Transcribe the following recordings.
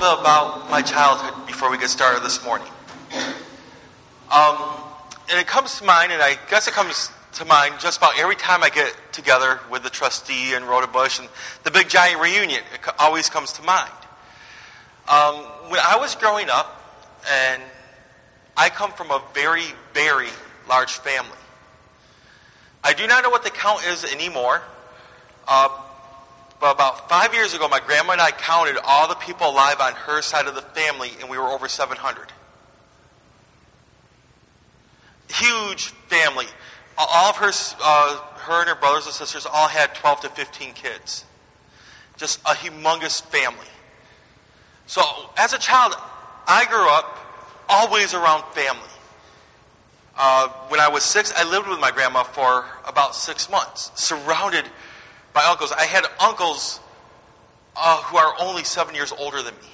about my childhood before we get started this morning. Um, and it comes to mind, and I guess it comes to mind just about every time I get together with the trustee and Rhoda Bush and the big giant reunion. It always comes to mind. Um, when I was growing up, and I come from a very, very large family. I do not know what the count is anymore. Uh, but about five years ago, my grandma and I counted all the people alive on her side of the family, and we were over 700. Huge family. All of her, uh, her and her brothers and sisters all had 12 to 15 kids. Just a humongous family. So, as a child, I grew up always around family. Uh, when I was six, I lived with my grandma for about six months, surrounded by uncles. I had uncles uh, who are only seven years older than me.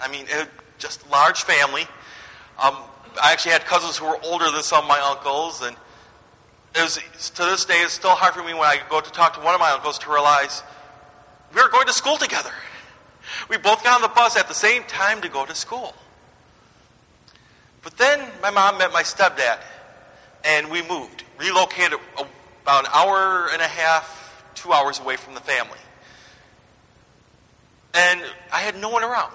I mean, it, just large family. Um, I actually had cousins who were older than some of my uncles, and it was, to this day, it's still hard for me when I go to talk to one of my uncles to realize we were going to school together. We both got on the bus at the same time to go to school. But then my mom met my stepdad, and we moved, relocated about an hour and a half two hours away from the family. And I had no one around.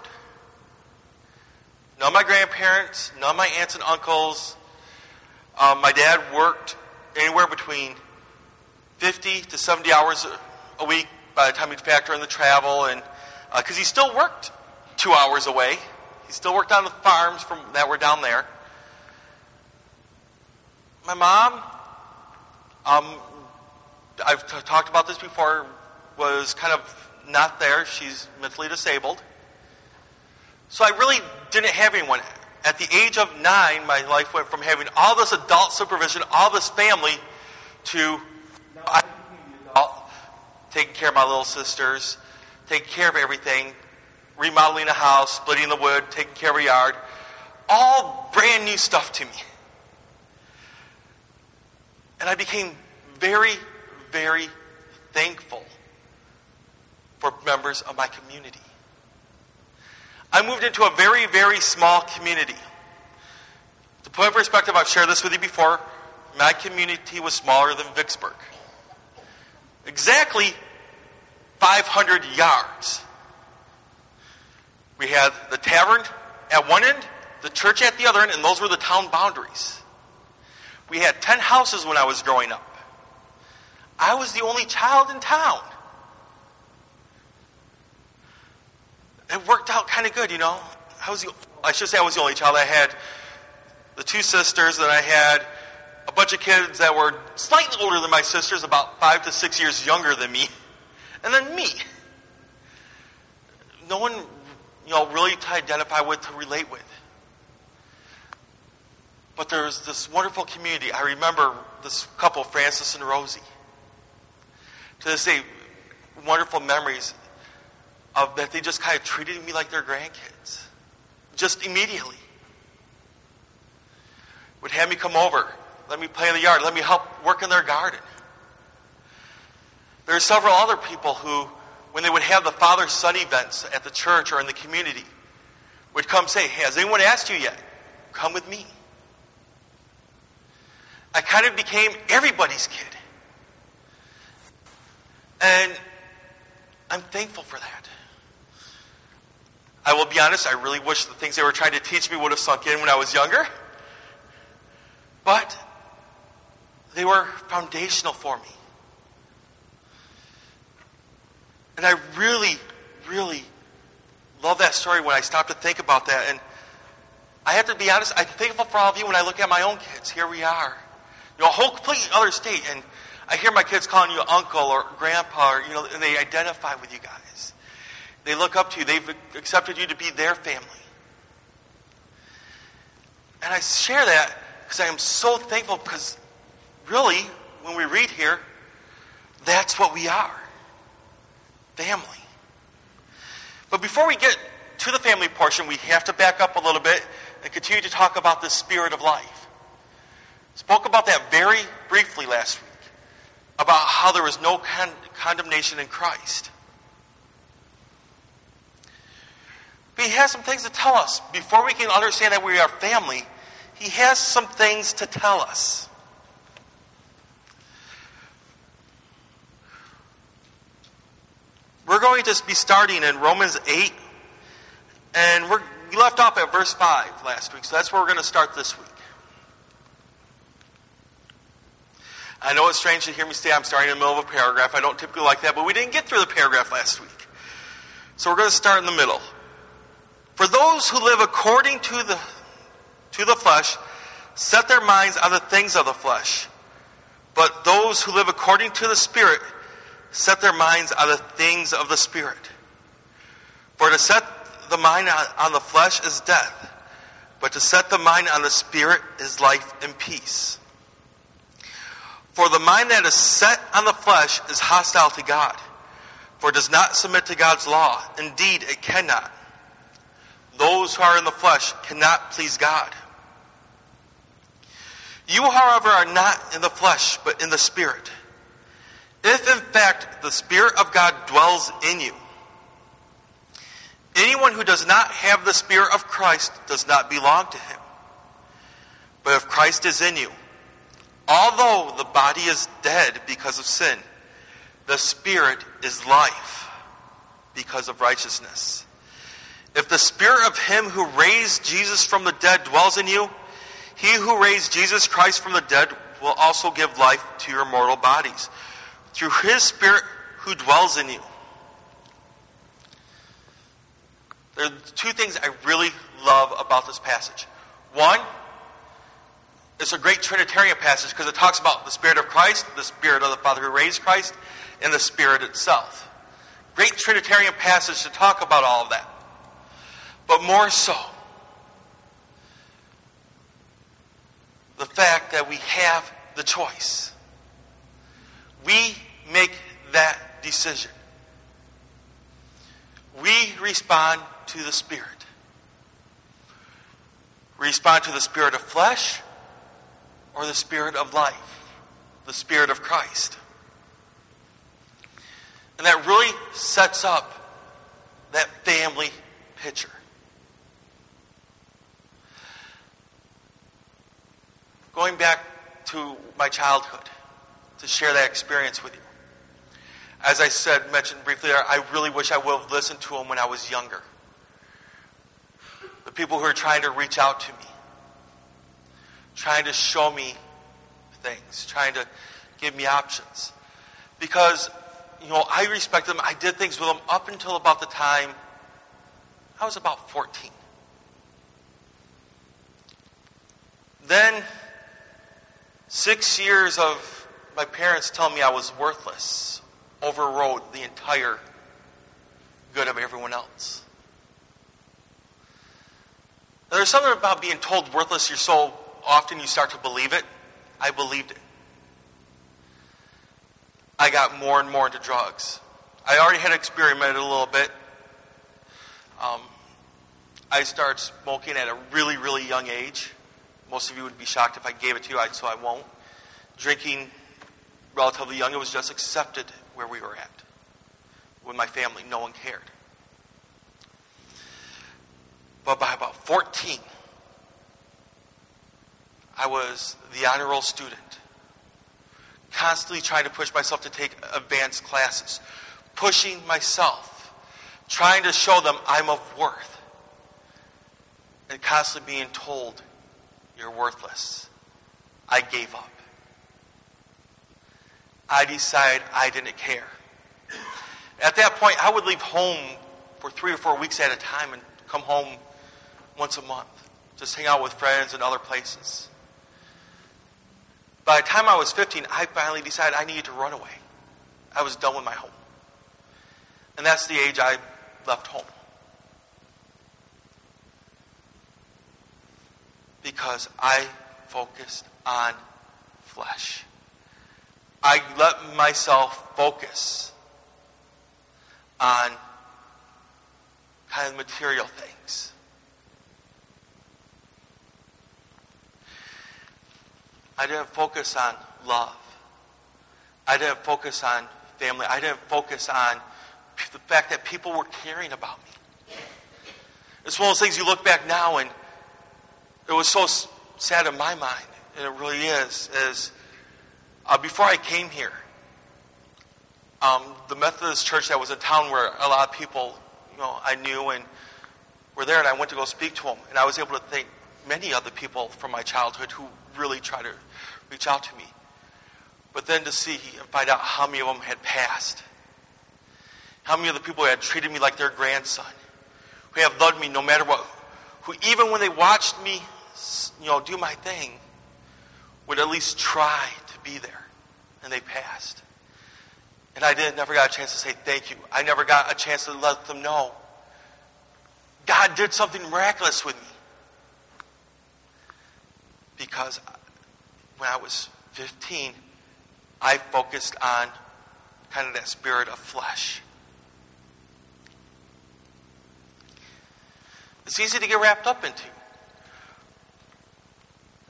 None of my grandparents, none of my aunts and uncles. Um, my dad worked anywhere between 50 to 70 hours a week by the time you'd factor in the travel, and because uh, he still worked two hours away. He still worked on the farms from that were down there. My mom um, I've t- talked about this before, was kind of not there. She's mentally disabled. So I really didn't have anyone. At the age of nine, my life went from having all this adult supervision, all this family, to I, taking care of my little sisters, taking care of everything, remodeling a house, splitting the wood, taking care of a yard. All brand new stuff to me. And I became very very thankful for members of my community. I moved into a very, very small community. To put in perspective, I've shared this with you before. My community was smaller than Vicksburg. Exactly 500 yards. We had the tavern at one end, the church at the other end, and those were the town boundaries. We had 10 houses when I was growing up. I was the only child in town. It worked out kind of good, you know. I was the, I should say I was the only child. I had the two sisters, that I had a bunch of kids that were slightly older than my sisters, about five to six years younger than me, and then me. No one, you know, really to identify with, to relate with. But there's this wonderful community. I remember this couple, Francis and Rosie to this day, wonderful memories of that they just kind of treated me like their grandkids. Just immediately. Would have me come over, let me play in the yard, let me help work in their garden. There are several other people who, when they would have the father son events at the church or in the community, would come say, Hey, has anyone asked you yet? Come with me. I kind of became everybody's kid. And I'm thankful for that. I will be honest, I really wish the things they were trying to teach me would have sunk in when I was younger. But they were foundational for me. And I really, really love that story when I stop to think about that. And I have to be honest, I'm thankful for all of you when I look at my own kids. Here we are. You know, a whole completely other state. And I hear my kids calling you uncle or grandpa, or, you know, and they identify with you guys. They look up to you. They've accepted you to be their family. And I share that because I am so thankful because really, when we read here, that's what we are family. But before we get to the family portion, we have to back up a little bit and continue to talk about the spirit of life. Spoke about that very briefly last week about how there was no con- condemnation in Christ. But he has some things to tell us. Before we can understand that we are family, he has some things to tell us. We're going to be starting in Romans 8, and we're, we left off at verse 5 last week, so that's where we're going to start this week. I know it's strange to hear me say I'm starting in the middle of a paragraph. I don't typically like that, but we didn't get through the paragraph last week. So we're going to start in the middle. For those who live according to the, to the flesh set their minds on the things of the flesh. But those who live according to the Spirit set their minds on the things of the Spirit. For to set the mind on, on the flesh is death, but to set the mind on the Spirit is life and peace. For the mind that is set on the flesh is hostile to God, for it does not submit to God's law. Indeed, it cannot. Those who are in the flesh cannot please God. You, however, are not in the flesh, but in the Spirit. If, in fact, the Spirit of God dwells in you, anyone who does not have the Spirit of Christ does not belong to him. But if Christ is in you, although the body is dead because of sin, the Spirit is life because of righteousness. If the Spirit of Him who raised Jesus from the dead dwells in you, He who raised Jesus Christ from the dead will also give life to your mortal bodies through His Spirit who dwells in you. There are two things I really love about this passage. One, it's a great Trinitarian passage because it talks about the Spirit of Christ, the Spirit of the Father who raised Christ, and the Spirit itself. Great Trinitarian passage to talk about all of that. But more so, the fact that we have the choice. We make that decision. We respond to the Spirit. Respond to the Spirit of flesh or the Spirit of life, the Spirit of Christ. And that really sets up that family picture. Going back to my childhood to share that experience with you. As I said, mentioned briefly I really wish I would have listened to them when I was younger. The people who are trying to reach out to me, trying to show me things, trying to give me options. Because, you know, I respect them. I did things with them up until about the time I was about 14. Then, six years of my parents telling me I was worthless overrode the entire good of everyone else. There's something about being told worthless you're so often you start to believe it. I believed it. I got more and more into drugs. I already had experimented a little bit. Um, I started smoking at a really, really young age. Most of you would be shocked if I gave it to you, I so I won't. Drinking relatively young, it was just accepted where we were at. With my family, no one cared. But by about 14, I was the honor roll student, constantly trying to push myself to take advanced classes, pushing myself, trying to show them I'm of worth, and constantly being told, You're worthless. I gave up. I decided I didn't care. At that point, I would leave home for three or four weeks at a time and come home once a month, just hang out with friends and other places. By the time I was 15, I finally decided I needed to run away. I was done with my home. And that's the age I left home. Because I focused on flesh. I let myself focus on kind of material things. I didn't focus on love. I didn't focus on family. I didn't focus on the fact that people were caring about me. It's one of those things you look back now and it was so sad in my mind, and it really is, is uh, before I came here, um, the Methodist church that was in town where a lot of people, you know, I knew and were there, and I went to go speak to them, and I was able to thank many other people from my childhood who really try to reach out to me. But then to see and find out how many of them had passed, how many of the people had treated me like their grandson, who have loved me no matter what, who even when they watched me, you know, do my thing, would at least try to be there, and they passed. And I didn't, never got a chance to say thank you. I never got a chance to let them know God did something miraculous with me. Because when I was 15, I focused on kind of that spirit of flesh. It's easy to get wrapped up into.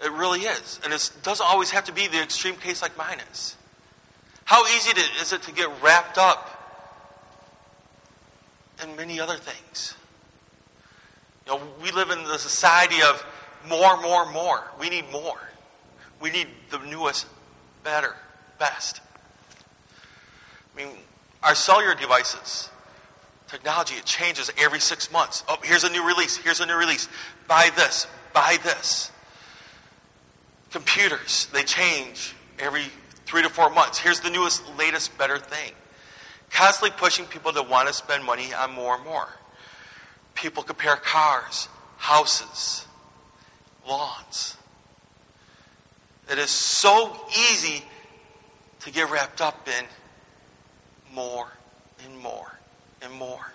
It really is. And it doesn't always have to be the extreme case like mine is. How easy to, is it to get wrapped up in many other things? You know, we live in the society of more, more, more. We need more. We need the newest, better, best. I mean, our cellular devices, technology, it changes every six months. Oh, here's a new release. Here's a new release. Buy this. Buy this. Computers, they change every three to four months. Here's the newest, latest, better thing. Constantly pushing people to want to spend money on more and more. People compare cars, houses, lawns. It is so easy to get wrapped up in more and more and more.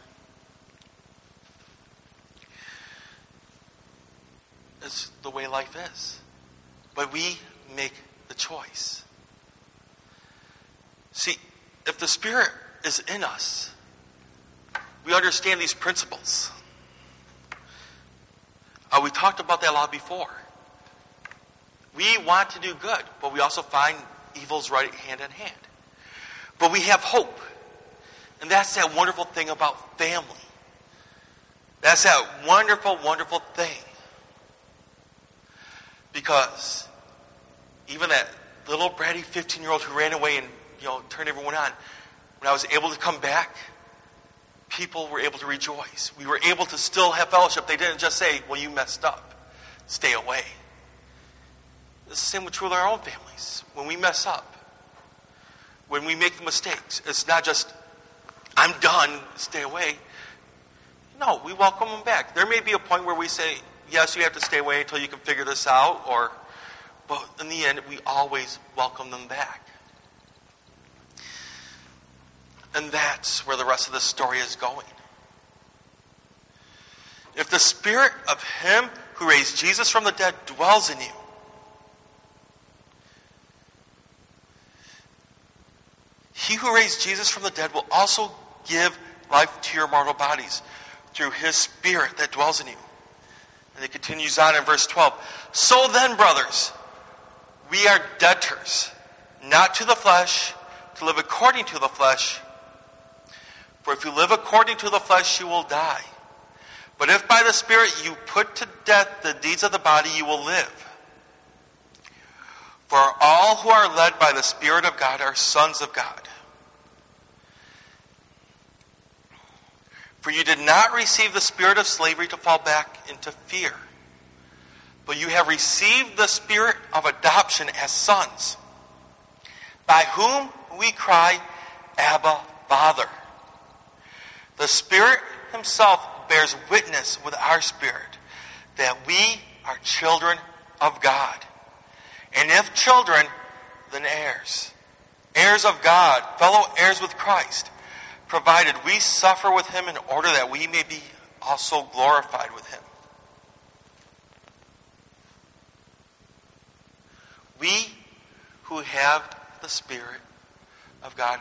It's the way life is. But we make the choice. See, if the Spirit is in us, we understand these principles. Uh, we talked about that a lot before. We want to do good, but we also find evils right hand in hand. But we have hope. And that's that wonderful thing about family. That's that wonderful, wonderful thing. Because even that little bratty 15 year old who ran away and you know turned everyone on, when I was able to come back, people were able to rejoice. We were able to still have fellowship. They didn't just say, well, you messed up. Stay away. It's the same with true with our own families. When we mess up, when we make mistakes, it's not just, I'm done, stay away. No, we welcome them back. There may be a point where we say, yes, you have to stay away until you can figure this out, or, but in the end, we always welcome them back. And that's where the rest of the story is going. If the spirit of him who raised Jesus from the dead dwells in you, he who raised Jesus from the dead will also give life to your mortal bodies through his spirit that dwells in you. And it continues on in verse 12. So then, brothers, we are debtors, not to the flesh, to live according to the flesh. For if you live according to the flesh, you will die. But if by the Spirit you put to death the deeds of the body, you will live. For all who are led by the Spirit of God are sons of God. For you did not receive the spirit of slavery to fall back into fear, but you have received the spirit of adoption as sons, by whom we cry, Abba, Father. The Spirit Himself bears witness with our spirit that we are children of God. And if children, then heirs. Heirs of God, fellow heirs with Christ, provided we suffer with Him in order that we may be also glorified with Him. We who have the Spirit of God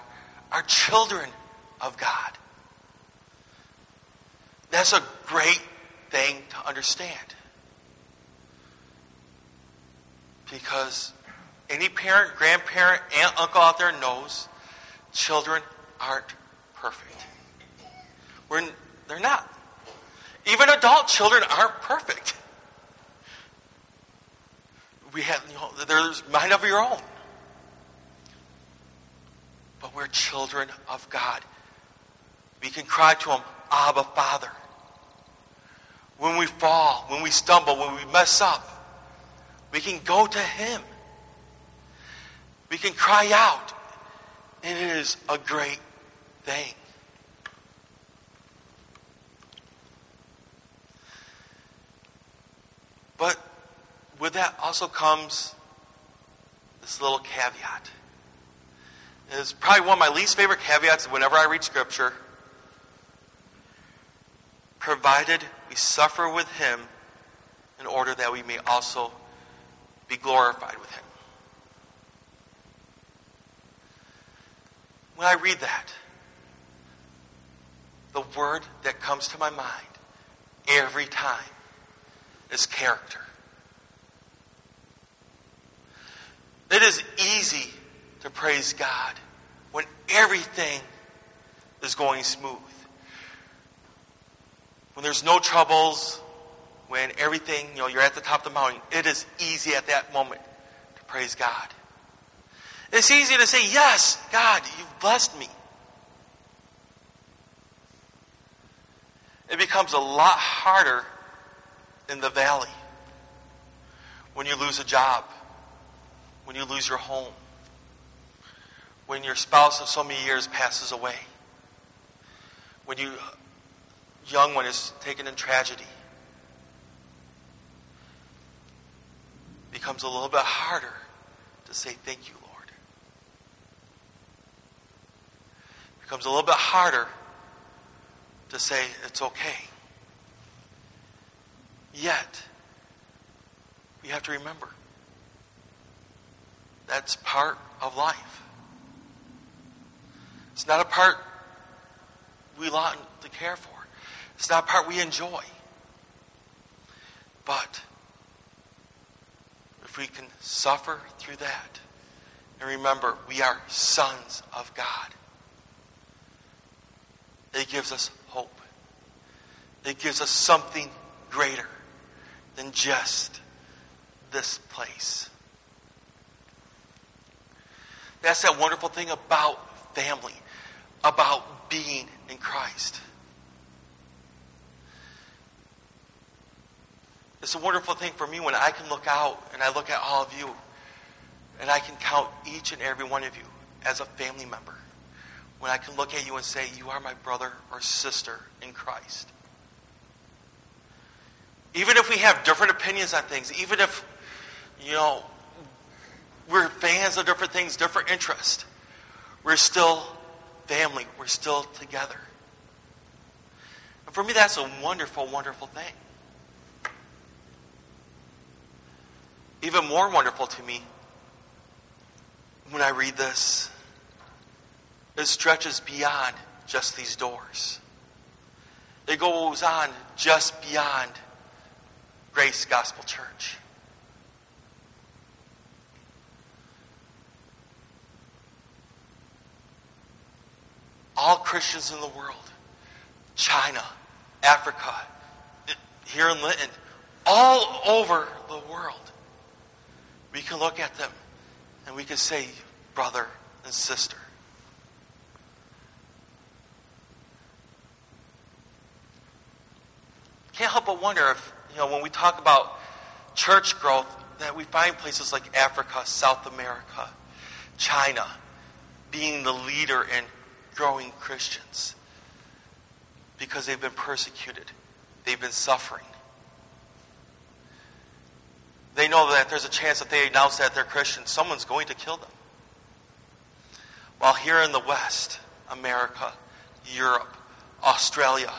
are children of God. That's a great thing to understand. Because any parent, grandparent, aunt, uncle out there knows children aren't perfect. We're, they're not. Even adult children aren't perfect. We have, you know, there's mind of your own. But we're children of God. We can cry to Him, Abba, Father. When we fall, when we stumble, when we mess up, we can go to Him. We can cry out. And it is a great thing. But with that also comes this little caveat. It's probably one of my least favorite caveats whenever I read Scripture. Provided we suffer with Him in order that we may also be glorified with Him. When I read that, the word that comes to my mind every time is character. It is easy to praise God when everything is going smooth. When there's no troubles, when everything, you know, you're at the top of the mountain, it is easy at that moment to praise God. It's easy to say, Yes, God, you've blessed me. It becomes a lot harder in the valley when you lose a job, when you lose your home, when your spouse of so many years passes away, when you young one is taken in tragedy. becomes a little bit harder to say thank you, Lord. becomes a little bit harder to say it's okay. Yet, we have to remember that's part of life. It's not a part we want to care for. It's not a part we enjoy. But if we can suffer through that and remember we are sons of God, it gives us hope. It gives us something greater than just this place. That's that wonderful thing about family, about being in Christ. It's a wonderful thing for me when I can look out and I look at all of you and I can count each and every one of you as a family member. When I can look at you and say, You are my brother or sister in Christ. Even if we have different opinions on things, even if, you know, we're fans of different things, different interests, we're still family. We're still together. And for me, that's a wonderful, wonderful thing. Even more wonderful to me when I read this, it stretches beyond just these doors. It goes on just beyond Grace Gospel Church. All Christians in the world, China, Africa, here in Linton, all over the world, we can look at them and we can say, brother and sister. Can't help but wonder if, you know, when we talk about church growth, that we find places like Africa, South America, China, being the leader in growing Christians because they've been persecuted, they've been suffering. They know that there's a chance that they announce that they're Christian, someone's going to kill them. While here in the West, America, Europe, Australia,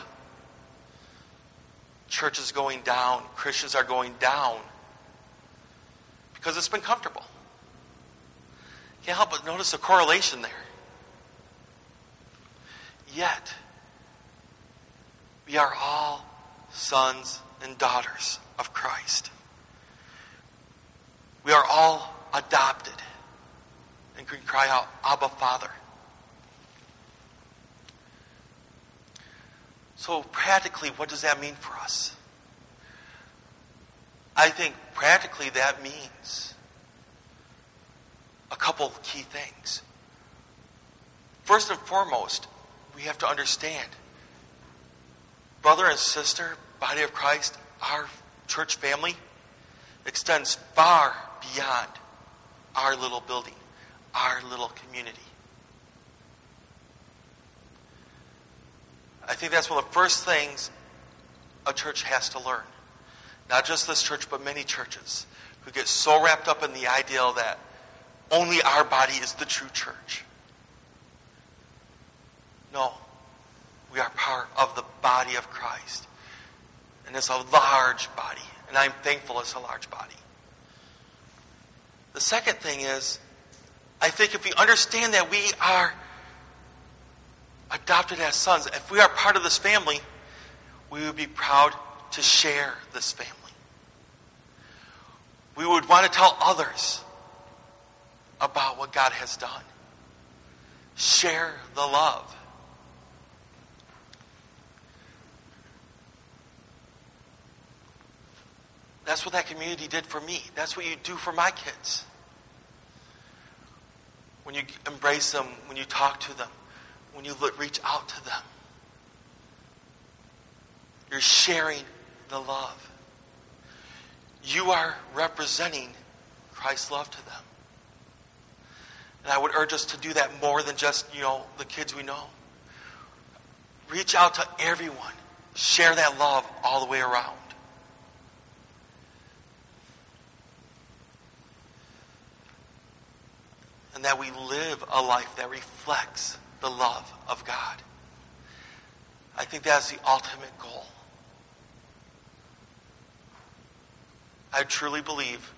churches going down, Christians are going down because it's been comfortable. Can't help but notice a correlation there. Yet, we are all sons and daughters of Christ. We are all adopted and can cry out, Abba, Father. So, practically, what does that mean for us? I think practically that means a couple key things. First and foremost, we have to understand brother and sister, body of Christ, our church family extends far beyond our little building, our little community. I think that's one of the first things a church has to learn. Not just this church, but many churches who get so wrapped up in the ideal that only our body is the true church. No. We are part of the body of Christ. And it's a large body. And I'm thankful it's a large body. The second thing is, I think if we understand that we are adopted as sons, if we are part of this family, we would be proud to share this family. We would want to tell others about what God has done. Share the love. That's what that community did for me. That's what you do for my kids. When you embrace them, when you talk to them, when you reach out to them, you're sharing the love. You are representing Christ's love to them. And I would urge us to do that more than just, you know, the kids we know. Reach out to everyone. Share that love all the way around. And that we live a life that reflects the love of God. I think that's the ultimate goal. I truly believe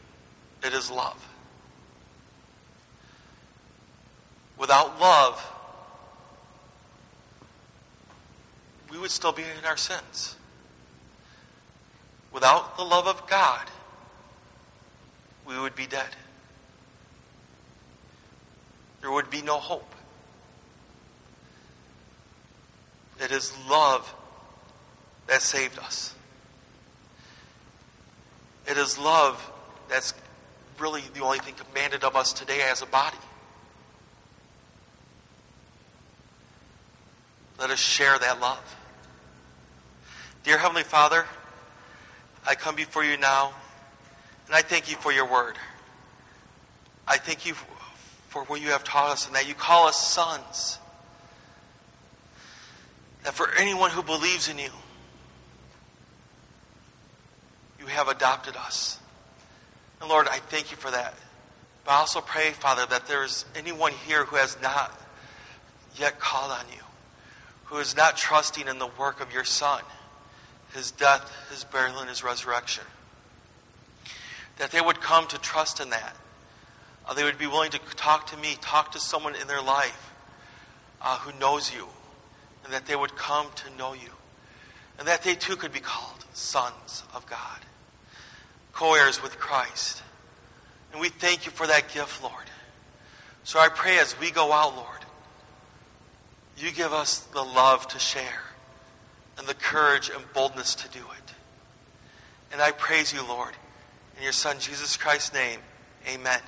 it is love. Without love, we would still be in our sins. Without the love of God, we would be dead. There would be no hope. It is love that saved us. It is love that's really the only thing commanded of us today as a body. Let us share that love. Dear Heavenly Father, I come before you now, and I thank you for your word. I thank you for what you have taught us, and that you call us sons. That for anyone who believes in you, you have adopted us. And Lord, I thank you for that. But I also pray, Father, that there is anyone here who has not yet called on you, who is not trusting in the work of your Son, his death, his burial, and his resurrection. That they would come to trust in that. Uh, they would be willing to talk to me, talk to someone in their life uh, who knows you, and that they would come to know you. And that they too could be called sons of God, co heirs with Christ. And we thank you for that gift, Lord. So I pray as we go out, Lord, you give us the love to share and the courage and boldness to do it. And I praise you, Lord. In your Son, Jesus Christ's name, amen.